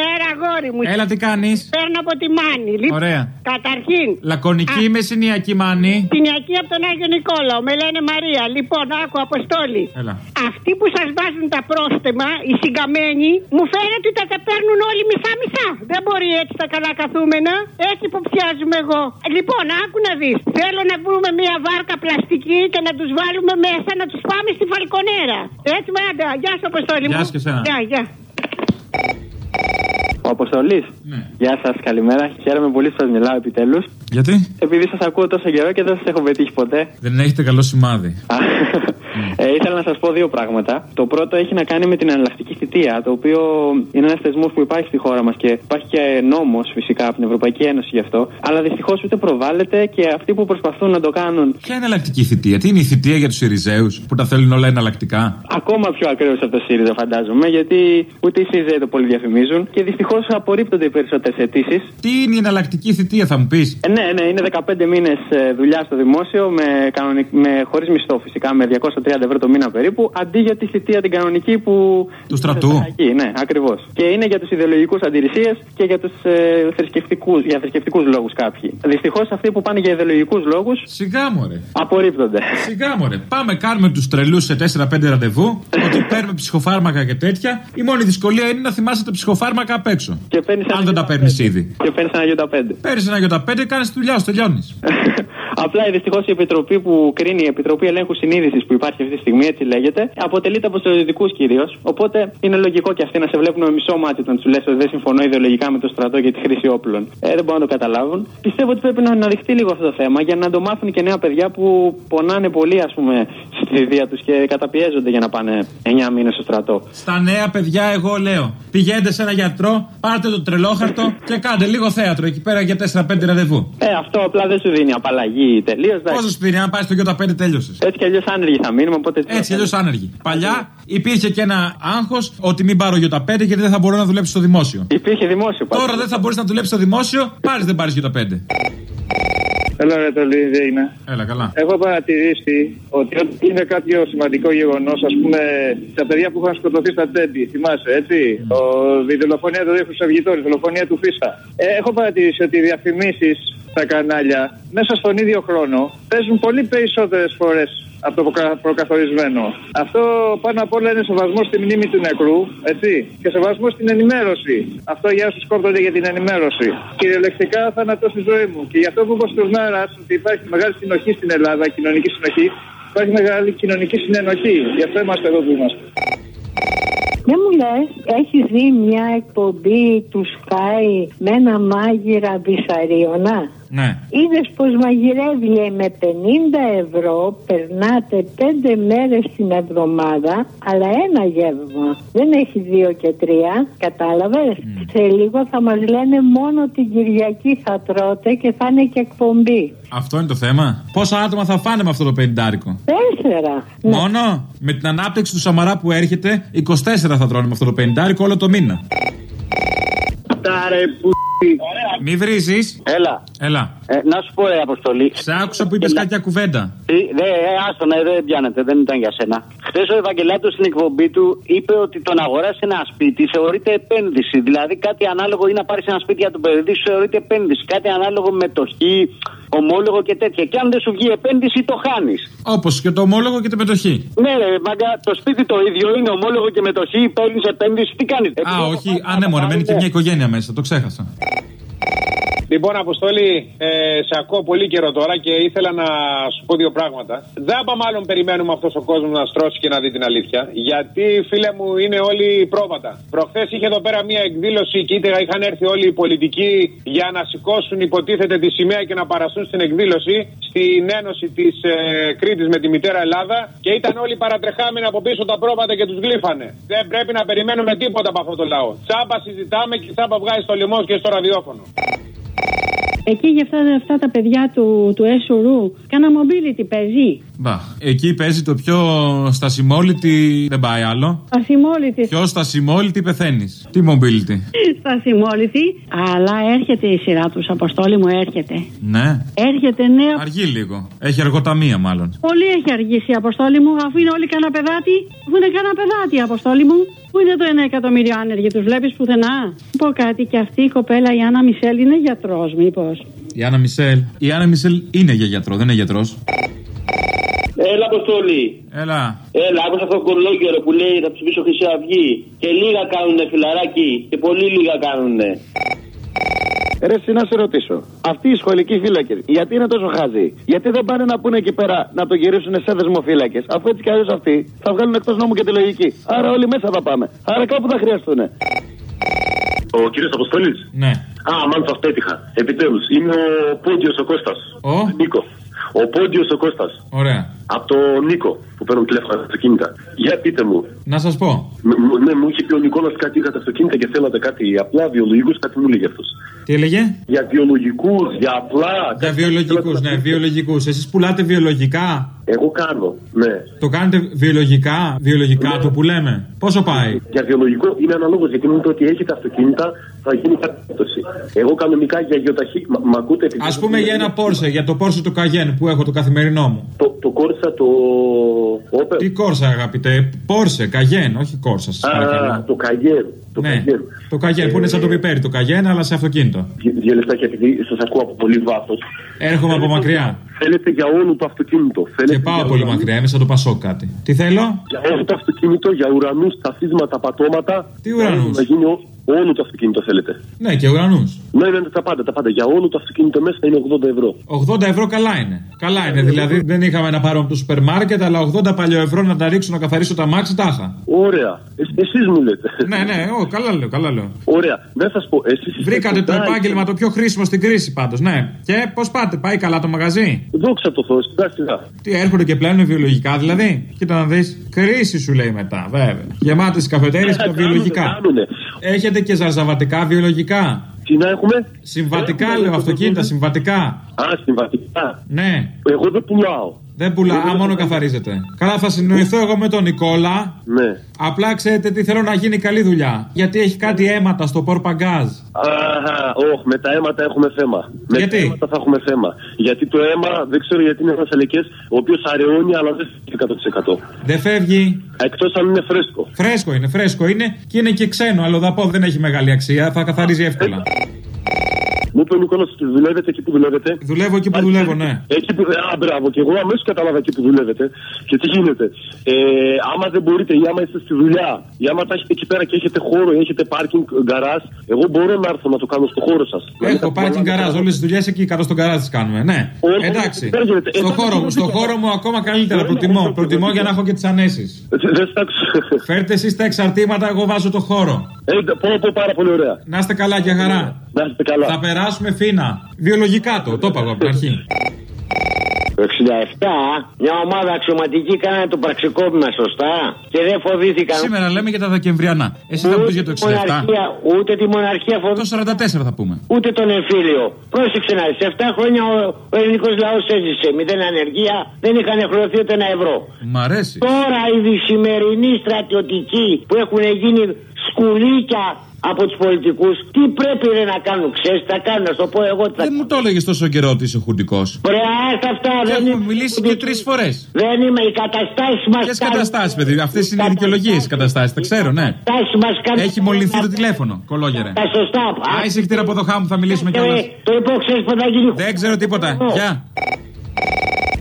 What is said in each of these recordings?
Πέρα, αγόρι μου. Έλα, τι κάνεις; Παίρνω από τη Μάνη. Λοιπόν, Ωραία. Καταρχήν. Λακωνική Α, ή μεσηνιακή μάνη. Τινιακή από τον Άγιο Νικόλαο. Με λένε Μαρία. Λοιπόν, άκου, Αποστόλη. Έλα. Αυτοί που σας βάζουν τα πρόστιμα, οι συγκαμένοι, μου φαίνεται ότι τα, τα παίρνουν όλοι μισά-μισά. Δεν μπορεί έτσι τα καλά καθούμενα. Έτσι υποψιάζουμε εγώ. Λοιπόν, άκου να δεις. Θέλω να βρούμε μια βάρκα πλαστική και να τους βάλουμε μέσα να τους πάμε στη Φαλκονέρα. Έτσι, μάντα. Γεια σου, Αποστόλη. Γεια μου. σου και εσένα. Γεια, γεια. Ο Αποστολής. Ναι. Γεια σας, καλημέρα. Χαίρομαι πολύ που σας μιλάω επιτέλους. Γιατί; Επειδή σας ακούω τόσο καιρό και δεν σας έχω πετύχει ποτέ. δεν έχετε καλό σημάδι. Α, ε, ήθελα να σας πω δύο πράγματα. Το πρώτο έχει να κάνει με την εναλλακτική θητεία, το οποίο είναι ένας θεσμός που υπάρχει στη χώρα μας και υπάρχει και νόμος φυσικά από την Ευρωπαϊκή Ένωση γι' αυτό. Αλλά δυστυχώς ούτε προβάλλεται και αυτοί που προσπαθούν να το κάνουν Ποια είναι εναλλακτική θητεία, τι είναι η θητεία για τους Ιριζέου που τα θέλουν όλα εναλλακτικά; ακόμα πιο ακραίος από το ΣΥΡΙΖΑ, φαντάζομαι, γιατί ούτε οι ΣΥΡΙΖΑ το πολύ διαφημίζουν και δυστυχώς απορρίπτονται οι περισσότερες αιτήσεις. Τι είναι η εναλλακτική θητεία, θα μου πεις; Ε, ναι, ναι, είναι 15 μήνες δουλειά στο δημόσιο με, κανονικ... με χωρίς μισθό φυσικά, με 230 ευρώ το μήνα περίπου, αντί για τη θητεία την κανονική που. Του στρατού. Εκεί, ναι, ακριβώς. Και είναι για τους ιδεολογικούς αντιρρησίες και για τους ε, θρησκευτικούς για θρησκευτικούς λόγους κάποιοι. Δυστυχώς αυτοί που πάνε για ιδεολογικούς λόγους Σιγά μωρέ. απορρίπτονται. Σιγά μωρέ. Πάμε, κάνουμε τους τρελούς σε 4-5 ραντεβού. ότι παίρνουμε ψυχοφάρμακα και τέτοια. Η μόνη δυσκολία είναι να θυμάσαι τα ψυχοφάρμακα απ' έξω. Και παίρνεις Αν ένα δεν τα γιώτα παίρνεις πέντε. ήδη. Και παίρνεις ένα γιώτα 5. Παίρνεις ένα για τα 5, κάνεις τη δουλειά σου, τελειώνεις. Απλά δυστυχώς η επιτροπή που κρίνει, η Επιτροπή Ελέγχου Συνείδησης που υπάρχει αυτή τη στιγμή, έτσι λέγεται, αποτελείται από στρατιωτικούς κυρίως. Οπότε είναι λογικό και αυτοί να σε βλέπουν με μισό μάτι όταν τους λες ότι δεν συμφωνώ ιδεολογικά με το στρατό για τη χρήση όπλων. Ε, δεν μπορούν να το καταλάβουν. Πιστεύω ότι πρέπει να αναδειχθεί λίγο αυτό το θέμα για να το μάθουν και νέα παιδιά που πονάνε πολύ, ας πούμε, στη θητεία τους και καταπιέζονται για να πάνε 9 μήνες στο στρατό. Στα νέα παιδιά, εγώ λέω: Πηγαίνετε σε ένα γιατρό, πάρτε το τρελόχαρτο και κάντε λίγο θέατρο εκεί πέρα για 4-5 ραντεβού. Ε, αυτό απλά δεν σου δίνει απαλλαγή τελείως. Πόσος σου πήρε, αν πάει στο Γιώτα 5, τέλειωσες. Έτσι κι αλλιώς άνεργοι θα μείνουμε, οπότε. Έτσι, αλλιώς άνεργοι. Παλιά υπήρχε και ένα άγχος ότι μην πάρω Γιώτα 5 γιατί δεν θα μπορώ να δουλέψω στο δημόσιο. Υπήρχε δημόσιο πάντα. Τώρα δεν θα μπορείς να δουλέψεις στο δημόσιο, πάρεις δεν πάρεις Γιώτα 5. Έλα ρε το δεν είναι. Έλα, καλά. Έχω παρατηρήσει ότι όταν είναι κάποιο σημαντικό γεγονός, ας πούμε, τα παιδιά που είχαν σκοτωθεί στα τέντη, θυμάσαι, έτσι; Ο, η δολοφονία του Δίφου Αυγητόρη, η δολοφονία του Φίσα. Ε, έχω παρατηρήσει ότι οι διαφημίσεις στα κανάλια μέσα στον ίδιο χρόνο παίζουν πολύ περισσότερες φορές από το προκα- προκαθορισμένο. Αυτό πάνω απ' όλα είναι σεβασμό στη μνήμη του νεκρού, έτσι, και σεβασμό στην ενημέρωση. Αυτό για όσους σκόπτονται για την ενημέρωση. Κυριολεκτικά θάνατος στη ζωή μου. Και γι' αυτό που είπα στους μέρα ότι υπάρχει μεγάλη συνοχή στην Ελλάδα, κοινωνική συνοχή, υπάρχει μεγάλη κοινωνική συνενοχή. Γι' αυτό είμαστε εδώ που είμαστε. Δεν μου λες, έχεις δει μια εκπομπή του Sky με ένα μάγειρα βυσαρίωνα. Ναι. Είδες πως μαγειρεύει λέει, με 50 ευρώ, περνάτε 5 μέρες την εβδομάδα, αλλά ένα γεύμα. Δεν έχει δύο και τρία, κατάλαβες; Σε λίγο θα μας λένε μόνο την Κυριακή θα τρώτε και θα είναι και εκπομπή. Αυτό είναι το θέμα. Πόσα άτομα θα φάνε με αυτό το πεντάρικο; Τέσσερα. Ναι. Μόνο με την ανάπτυξη του Σαμαρά που έρχεται, 24 θα τρώνε με αυτό το πεντάρικο όλο το μήνα. Τάρε που. Μη βρίζεις. Έλα. Έλα. Ε, να σου πω, ρε Αποστολή. Σε άκουσα που είπες κάποια κουβέντα. Τι, Δε, ε, άστο, ναι, δεν πιάνετε, δεν ήταν για σένα. Χθες ο Ευαγγελάτος στην εκπομπή του είπε ότι το να αγοράσει ένα σπίτι θεωρείται επένδυση. Δηλαδή κάτι ανάλογο ή να πάρεις ένα σπίτι για το παιδί σου θεωρείται επένδυση. Κάτι ανάλογο με το χ, ομόλογο και τέτοια. Και αν δεν σου βγει επένδυση, το χάνεις. Όπως και το ομόλογο και τη μετοχή. Ναι, ρε, μάγκα, το σπίτι το ίδιο είναι ομόλογο και μετοχή, παίρνεις επένδυση, τι κάνεις; Α, όχι. Α, ναι, μωρέ, μένει και μια οικογένεια μέσα. Το ξέχασα. Λοιπόν, Αποστόλη, ε, σε ακούω πολύ καιρό τώρα και ήθελα να σου πω δύο πράγματα. Δάπα μάλλον περιμένουμε αυτός ο κόσμος να στρώσει και να δει την αλήθεια. Γιατί, φίλε μου, είναι όλοι πρόβατα. Προχθές είχε εδώ πέρα μια εκδήλωση και είτε είχαν έρθει όλοι οι πολιτικοί για να σηκώσουν υποτίθεται τη σημαία και να παραστούν στην εκδήλωση στην ένωση της ε, Κρήτης με τη μητέρα Ελλάδα και ήταν όλοι παρατρεχάμενοι από πίσω τα πρόβατα και τους γλύφανε. Δεν πρέπει να περιμένουμε τίποτα από αυτό το λαό. Τσάμπα συζητάμε και τσάμπα βγάζει στο λαιμό και στο ραδιόφωνο. Εκεί για αυτά, αυτά τα παιδιά του, του ΕΣΟΡΟΥ, κάνα mobility παίζει. Μπα. Εκεί παίζει το πιο στασιμόλητη. Δεν πάει άλλο. Ασημόλητη. Πιο στασιμόλητη πεθαίνεις. Τι mobility. Στασιμόλητη. Αλλά έρχεται η σειρά τους, Αποστόλη μου, έρχεται. Ναι. Έρχεται νέο. Αργεί λίγο. Έχει αργοταμία μάλλον. Πολύ έχει αργήσει η Αποστόλη μου, αφού είναι όλοι κανένα παιδάτη. Αφού είναι κανένα παιδάτη η Αποστόλη μου. Πού είναι το 1 εκατομμύριο άνεργοι, τους βλέπεις πουθενά; Πω κάτι, και αυτή η κοπέλα η Άννα Μισελ είναι γιατρός, μήπως. Η Άννα Μισελ. Η Άννα Μισελ είναι για γιατρό, δεν είναι γιατρός. Έλα, Αποστολή. Έλα. Έλα, άκουσα αυτό το κολόγερο που λέει θα ψηφίσω Χρυσή Αυγή. Και λίγα κάνουνε φιλαράκι. Και πολύ λίγα κάνουνε. Ρε, εσύ να σε ρωτήσω. Αυτοί οι σχολικοί φύλακες, γιατί είναι τόσο χάζοι. Γιατί δεν πάνε να πούνε εκεί πέρα να το γυρίσουν σε δεσμοφύλακε. Αφού έτσι κι αλλιώς αυτοί θα βγάλουν εκτός νόμου και τη λογική. Άρα όλοι μέσα θα πάμε. Άρα κάπου θα χρειαστούν. Ο κύριος Αποστολή. Ναι. Α, μάλλον σα πέτυχα. Επιτέλους. Είναι ο Πόντιος ο Κώστας. Ο; Νίκο. Ο Πόντιος ο Κώστας. Ωραία. Από το Νίκο που παίρνουν τηλέφωνα στα αυτοκίνητα. Για πείτε μου. Να σας πω. Μ- μ- ναι, μου είχε πει ο Νικόλας κάτι είχατε αυτοκίνητα και θέλατε κάτι απλά βιολογικούς, κάτι μου λέγε αυτός. Τι έλεγε; Για βιολογικούς, για απλά. Για βιολογικούς, ναι, βιολογικούς. Εσείς πουλάτε βιολογικά; Εγώ κάνω, ναι. Το κάνετε βιολογικά, βιολογικά το που λέμε; Πόσο πάει; Για βιολογικό είναι αναλόγως γιατί μου είπε ότι έχετε αυτοκίνητα, θα γίνει περίπτωση. Εγώ κανονικά για γεωταχή. Μα, μ' ακούτε επειδή- Α πούμε για ένα Porsche, για το Porsche του Cayenne που έχω το καθημερινό μου. Το, το κόρσα, το. Όπερ. Τι Corsa, αγαπητέ; Porsche, Cayenne, όχι Corsa, σας Α, παρακαλώ. το καγέρ. Το Ναι, καγέρ. το Cayenne που είναι σαν το πιπέρι, το Cayenne αλλά σε αυτοκίνητο. Δυο- Δύο λεπτάκια επειδή σας ακούω από πολύ βάθος. Έρχομαι από μακριά. Θέλετε για όλο το αυτοκίνητο. Θέλετε Και πάω για πολύ ουρανούς- μακριά, είμαι σαν το Πασό κάτι. Τι θέλω; Για όλο το αυτοκίνητο, για ουρανούς, σταθίσματα, πατώματα. Τι ουρανούς; Να γίνει ό- όλο το αυτοκίνητο θέλετε. Ναι, και ουρανούς. Ναι, ναι, ναι, τα πάντα, τα πάντα. Για όλο το αυτοκίνητο μέσα είναι 80 ευρώ. 80 ευρώ καλά είναι. Καλά είναι. Δηλαδή δεν είχαμε να πάρουμε από το σούπερ μάρκετ, αλλά 80 παλιό ευρώ να τα ρίξω να καθαρίσω τα μάξι, τα είχα. Ωραία. Εσείς μου λέτε. Ναι, ναι, ο, καλά λέω, καλά λέω. Ωραία. Να σας πω, εσείς. Βρήκατε το επάγγελμα το πιο χρήσιμο στην κρίση πάντως, ναι. Και πώς πάτε, πάει καλά το μαγαζί; Δόξα τω Θεώ, σιγά σιγά. Τι έρχονται και πλένουν βιολογικά δηλαδή; Κοίτα να δεις. Κρίση σου λέει μετά, βέβαια. Γεμάτες οι καφετέρειε και τα Κάνουνε, βιολογικά. κάνουνε. Έχετε και ζαρζαβατικά βιολογικά; Τι να έχουμε. Συμβατικά Έχουμε, λέω έχουμε, αυτοκίνητα, έχουμε. συμβατικά. Α, συμβατικά. Ναι. Εγώ δεν πουλάω. Δεν πουλά, α, μόνο καθαρίζεται. Καλά, θα συνοηθώ εγώ με τον Νικόλα. Ναι. Απλά ξέρετε τι θέλω να γίνει καλή δουλειά. Γιατί έχει κάτι αίματα στο πορπαγκάζ. Αχα, όχι, με τα αίματα έχουμε θέμα. Με Γιατί; τα αίματα θα έχουμε θέμα. Γιατί το αίμα δεν ξέρω γιατί είναι ένας ελεκέ ο οποίος αραιώνει αλλά δεν φύγει 100%. Δεν φεύγει. Εκτός αν είναι φρέσκο. Φρέσκο είναι, φρέσκο είναι και είναι και ξένο. Αλλοδαπό δεν έχει μεγάλη αξία. Θα καθαρίζει εύκολα. Μου είπε ο Νικόλας ότι δουλεύετε εκεί που δουλεύετε. Δουλεύω εκεί που δουλεύω, ναι. Εκεί που. Α, μπράβο, και εγώ αμέσως κατάλαβα εκεί που δουλεύετε. Και τι γίνεται. Ε, άμα δεν μπορείτε ή άμα είστε στη δουλειά, ή άμα τα έχετε εκεί πέρα και έχετε χώρο ή έχετε πάρκινγκ γκαράζ, εγώ μπορώ να έρθω να το κάνω στο χώρο σας. Έχω πάρκινγκ γκαράζ. Όλες τις δουλειές εκεί κάτω στον γκαράζ τις κάνουμε. Ναι. Όχι, Εντάξει. δεν γίνεται. Στο Ε, χώρο μου, στο χώρο μου ακόμα καλύτερα. Προτιμώ. Προτιμώ για να έχω και τις ανέσεις. Δεν στα ξέρω. Φέρτε εσείς τα εξαρτήματα, εγώ βάζω το χώρο. Ε, πω, πω, πάρα πολύ ωραία. Να είστε καλά και χαρά. Να είστε καλά. Θα περάσουμε φίνα. Βιολογικά το, το είπα εγώ από την αρχή. Το 67 μια ομάδα αξιωματική κάνανε το πραξικόπημα σωστά; Και δεν φοβήθηκαν. Σήμερα λέμε για τα Δεκεμβριανά. Εσύ θα μου πεις για το 67. Μοναρχία, ούτε τη μοναρχία Το φοβήθηκαν. 44 θα πούμε. Ούτε τον εμφύλιο. Πρόσεξε να δεις, Σε 7 χρόνια ο, ο ελληνικός λαός έζησε. Μηδέν ανεργία, δεν είχαν χρεωθεί ούτε ένα ευρώ. Μ' αρέσει. Τώρα οι σημερινοί στρατιωτικοί που έχουν γίνει σκουλίκια από του πολιτικού, τι πρέπει ρε, να κάνουν, ξέρει, τι θα κάνουν, να σου το πω εγώ τι θα Δεν μου το έλεγε τόσο καιρό ότι είσαι χουντικό. Βρε, άστα αυτά, Και δεν έχουμε είναι- μιλήσει και τρει φορέ. Δεν είμαι, οι καταστάσει μα. Ποιε καταστάσει, παιδί, αυτέ είναι οι δικαιολογίε καταστάσει, τα ξέρω, ναι. μας κάνουν. Έχει μολυνθεί το τηλέφωνο, κολόγερε. Τα σωστά. Α, είσαι χτύρα από το χάμου, θα μιλήσουμε κιόλα. Ε, Το είπα, ξέρει πότε θα γίνει. Δεν ξέρω τίποτα. Γεια.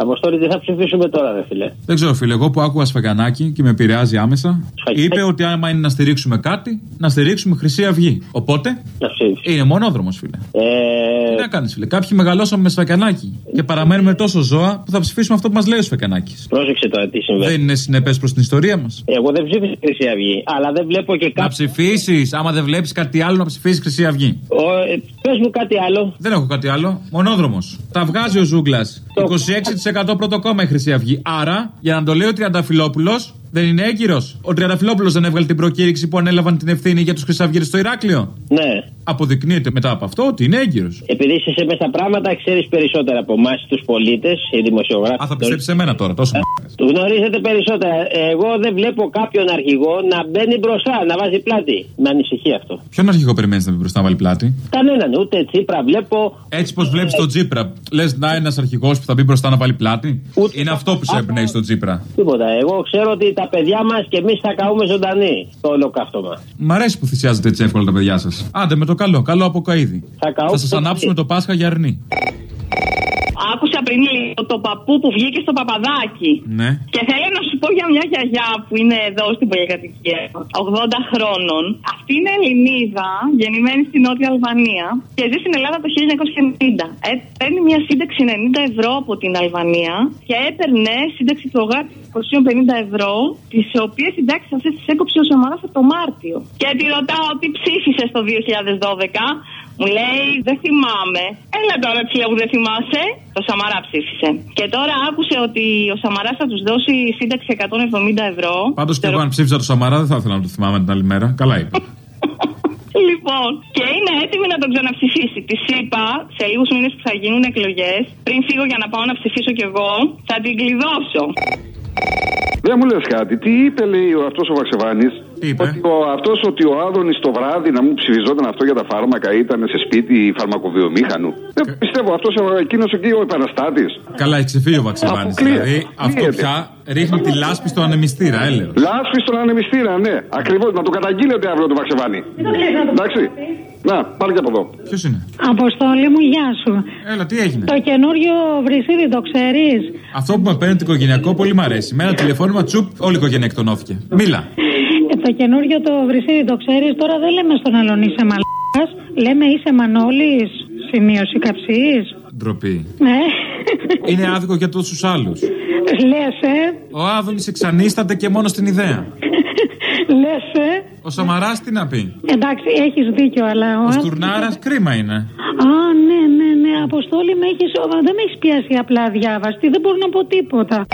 Αποστόλη, τι θα ψηφίσουμε τώρα, ρε φίλε; Δεν ξέρω, φίλε, εγώ που άκουγα σφαγανάκι και με επηρεάζει άμεσα, είπε ότι άμα είναι να στηρίξουμε κάτι, να στηρίξουμε Χρυσή Αυγή. Οπότε Να ψήφισε. είναι μονόδρομος, φίλε. Ε, Τι να κάνεις, φίλε. Κάποιοι μεγαλώσαμε με σφακιανάκι και παραμένουμε τόσο ζώα που θα ψηφίσουμε αυτό που μας λέει ο σφακιανάκι. πρόσεξε τώρα τι συμβαίνει. Δεν είναι συνεπές προς την ιστορία μας. Εγώ δεν ψήφισα Χρυσή Αυγή, αλλά δεν βλέπω και Να κάτι. ψηφίσεις, άμα δεν βλέπεις κάτι άλλο, να ψηφίσεις Χρυσή Αυγή. Πες μου κάτι άλλο. Δεν έχω κάτι άλλο. Μονόδρομος. Τα βγάζει ο Ζούγκλας. 26% πρώτο κόμμα η Χρυσή Αυγή. Άρα, για να το λέει ο Τριανταφυλόπουλο, δεν είναι έγκυρος. Ο Τριανταφυλόπουλο δεν έβγαλε την προκήρυξη που ανέλαβαν την ευθύνη για τους Χρυσαυγίτε στο Ηράκλειο. Ναι. Αποδεικνύεται μετά από αυτό ότι είναι έγκυρος. Επειδή είσαι μέσα στα πράγματα, ξέρεις περισσότερα από εμάς τους πολίτες, οι δημοσιογράφοι. Α, θα πιστέψεις σε μένα τώρα, τόσο. Του γνωρίζετε περισσότερα. Εγώ δεν βλέπω κάποιον αρχηγό να μπαίνει μπροστά, να βάζει πλάτη. Με ανησυχεί αυτό. Ποιον αρχηγό περιμένεις να μπει μπροστά να βάλει πλάτη; Κανέναν, ούτε Τσίπρα βλέπω. Έτσι πως βλέπεις τον Τσίπρα. Λες να ένας αρχηγός που θα μπει μπροστά να βάλει πλάτη; Είναι αυτό που σε εμπνέει στον Τσίπρα. Τίποτα. Εγώ ξέρω ότι τα παιδιά μας και εμείς θα καούμε ζωντανοί στο ολοκαύτωμα. Μ' αρέσει που θυσιάζετε έτσι εύκολα τα παιδιά σας. Άντε με το καλό, καλό από καίδι. Θα, θα σας ανάψουμε το Πάσχα για αρνή. Άκουσα πριν λίγο το παππού που βγήκε στο παπαδάκι. Ναι. Και θέλω να σου πω για μια γιαγιά που είναι εδώ στην πολυκατοικία, 80 χρόνων. Αυτή είναι Ελληνίδα, γεννημένη στην Νότια Αλβανία και ζει στην Ελλάδα το 1990. Ε, παίρνει μια σύνταξη 90 ευρώ από την Αλβανία και έπαιρνε σύνταξη του ΟΓΑΤ 250 ευρώ, τις οποίες συντάξει αυτές τις έκοψες ο Σαμαρά από το Μάρτιο. Και τη ρωτάω τι ψήφισε το 2012. Μου λέει, δεν θυμάμαι. Έλα τώρα, τη λέω, δεν θυμάσαι. Το Σαμαρά ψήφισε. Και τώρα άκουσε ότι ο Σαμαρά θα τους δώσει σύνταξη 170 ευρώ. Πάντως και εγώ, αν ψήφιζα το Σαμαρά, δεν θα ήθελα να το θυμάμαι την άλλη μέρα. Καλά είπε. Λοιπόν, και είναι έτοιμη να τον ξαναψηφίσει. Της είπα σε λίγους μήνες που θα γίνουν εκλογές, πριν φύγω για να πάω να ψηφίσω κι εγώ, θα την κλειδώσω. Δεν μου λες κάτι. Τι είπε, λέει ο αυτός ο Βαξεβάνης; Ότι ο, αυτός ότι ο Άδωνης το βράδυ να μου ψηφιζόταν αυτό για τα φάρμακα ήταν σε σπίτι φαρμακοβιομήχανου. Δεν πιστεύω αυτός εκείνος εκεί ο επαναστάτης. Καλά, έχει ξεφύγει ο Βαξεβάνης. Δηλαδή αυτό πια ρίχνει τη λάσπη στον ανεμιστήρα, έλεγε. Λάσπη στον ανεμιστήρα, ναι. Ακριβώς. Να το καταγγείλετε αύριο το Βαξεβάνη. Εντάξει. Να, πάρε και από εδώ. Ποιος είναι; Αποστόλη μου, γεια σου. Έλα, τι έγινε; Το καινούριο βρυσίδι το ξέρεις; Αυτό που με παίρνει το οικογενειακό πολύ μ' αρέσει. Με ένα τηλεφώνημα τσουπ, όλη η οικογένεια εκτονώθηκε. Μίλα. Ε, το καινούριο το βρυσίδι το ξέρεις; Τώρα δεν λέμε στον άλλον είσαι μαλάκας. Λέμε είσαι μανόλης. Σημείωση καψής. Ντροπή. Ναι. Είναι άδικο για τόσους άλλους. Λες, ε. Ο Άδωνης εξανίσταται και μόνο στην ιδέα. Λες, ε. Ο Σαμαρά τι να πει; Εντάξει, έχεις δίκιο, αλλά. Ο Στουρνάρας κρίμα είναι. Α, ναι, ναι, ναι. Αποστόλη με έχεις, δεν με έχεις πιάσει απλά διάβαστη. Δεν μπορώ να πω τίποτα.